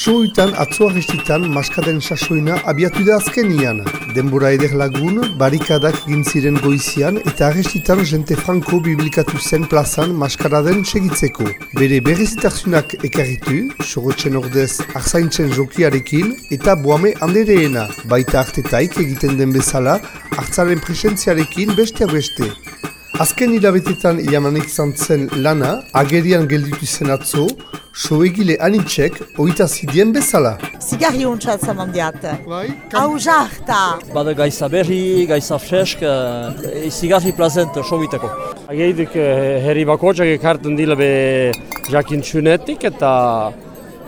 Sohuitan atzo arrestitan maskaden sasoina abiatu da azkenian. Denbora eder lagun, barikadak gintziren goizian eta arrestitan jente franco bibilikatu zen plazan maskaraden segitzeko. Bere berrezitarzunak ekarritu, sorotzen ordez arzaintzen jokiarekin eta boame handereena. Baita artetaik egiten den bezala, hartzaren presentziarekin besteak beste. Azken hilabetetan iamanek zantzen lana, agerian gelditu zen atzo, Soegile anitzek oita zidien bezala. Zigarri hontxat zaman diat. Bai? Hau jarta. Bada gaiza berri, gaiza fresk, e, zigarri plazent sobiteko. Ageidik herri bakotxak ekarten dila be jakin txunetik eta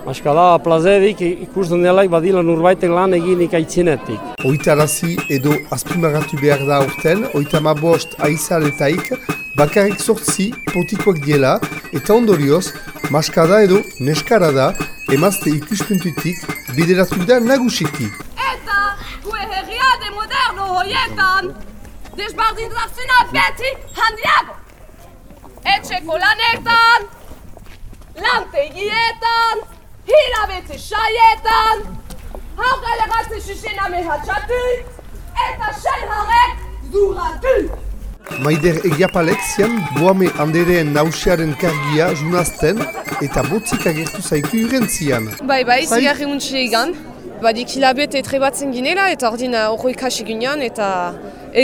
Askala plazerik ikusten delaik badila nurbaitek lan egin ikaitzinetik. Oitarazi edo azpimagatu behar da urten, oita ma bost aizaletaik, bakarrik sortzi potikoak diela eta ondorioz, maskada edo neskarada emazte ikuspuntutik bideratu da nagusiki. Eta, gue herriade moderno hoietan, desbardintatzena beti handiago. Etxeko lanetan, lantegietan, hilabete saietan, haurele gazte xixena mehatxatu, eta sen harrek zuratu. Maider egiapalek zian boame handereen nausiaren kargia junazten eta botzik agertu zaiku urentzian. Bai, bai, zigarri untxe egan. Badik hilabete trebatzen ginela eta ordin horro ikasi ginean eta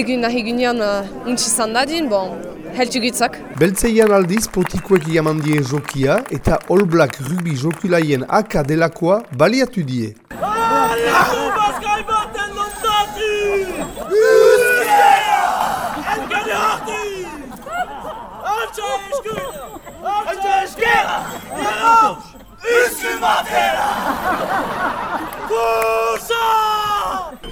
egun nahi ginean uh, untxe zandadin, bon, heltu gitzak. Beltzeian aldiz potikoek iamandien jokia eta All Black rugby jokulaien aka delakoa baliatu die.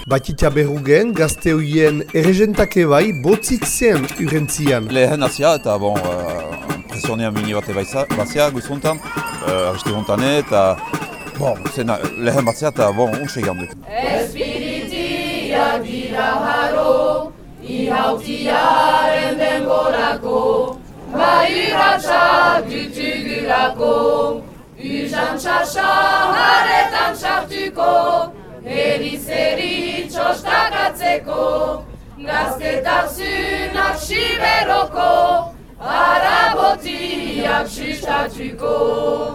Batita berrugen, gazte hoien errezentake bai, botzik zen urentzian. Lehen azia eta bon, uh, presionea mini bate bazia guzuntan, uh, arresti hontan eta bon, zena, lehen batzea eta bon, untse gandu. Espiritiak dira haro, ihautiaren denborako, iratxak dutugulako, uzan txasa haretan txartuko, Erizeri txostakatzeko, gazketarzunak siberoko, arabotiak sistatuko.